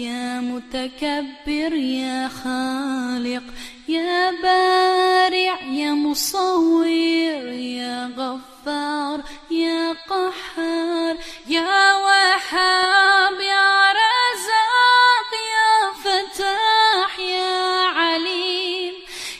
يا متكبر يا خالق يا بارع يا مصور يا غفار يا قهار يا وهاب يا رزاق يا فتاح يا عليم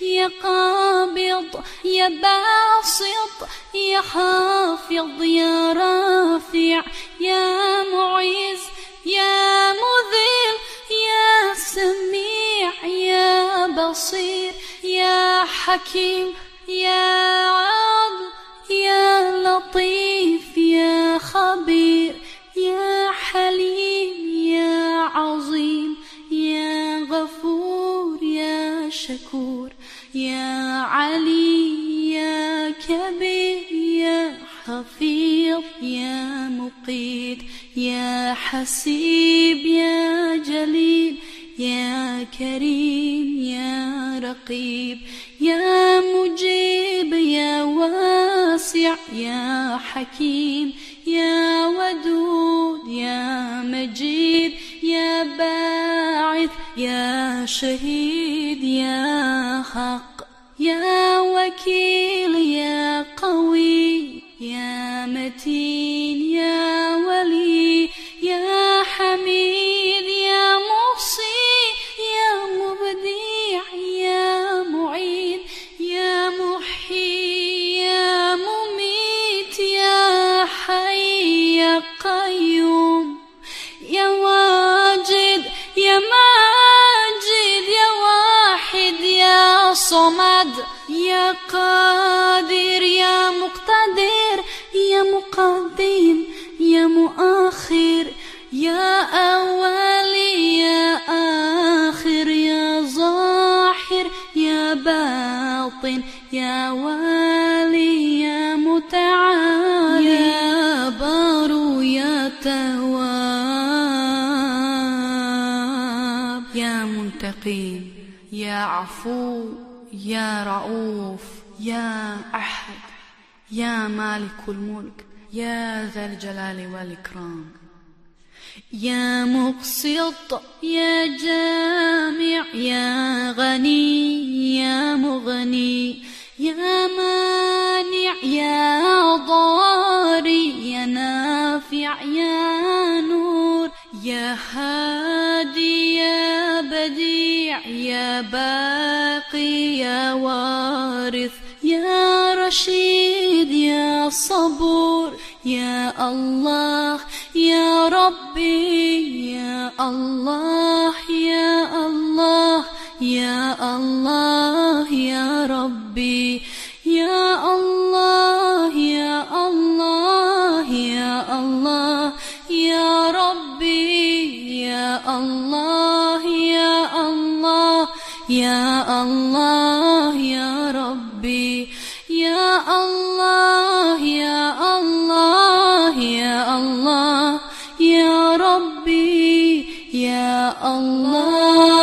يا قابض يا باسط يا خافض يا رافع يا حكيم يا عضل يا لطيف يا خبير يا حليم يا عظيم يا غفور يا شكور يا علي يا كبير يا حفيظ يا مقيت يا حسيب يا جليل يا كريم. رقيب يا مجيب يا واسع يا حكيم. يا ودود يا مجيد. يا باعث يا شهيد يا حق. يا وكيل يا قوي يا متين. يا صمد. يا قادر يا مقتدر يا مقدم يا مؤخر يا أول يا آخر يا ظاهر يا باطن يا والي يا متعال يا بار يا تواب يا منتقم يا عفو. يا رؤوف يا أحد يا مالك الملك يا ذا الجلال والإكرام. يا مقسط يا جامع يا غني يا مغني يا مانع يا ضاري يا نافع يا نور يا هادي بديع يا باقي يا وارث يا رشيد يا صبور يا الله يا ربي يا الله يا الله يا الله يا ربي يا الله يا الله يا الله يا ربي يا الله. الله يا ربي يا الله يا الله يا الله يا ربي يا الله.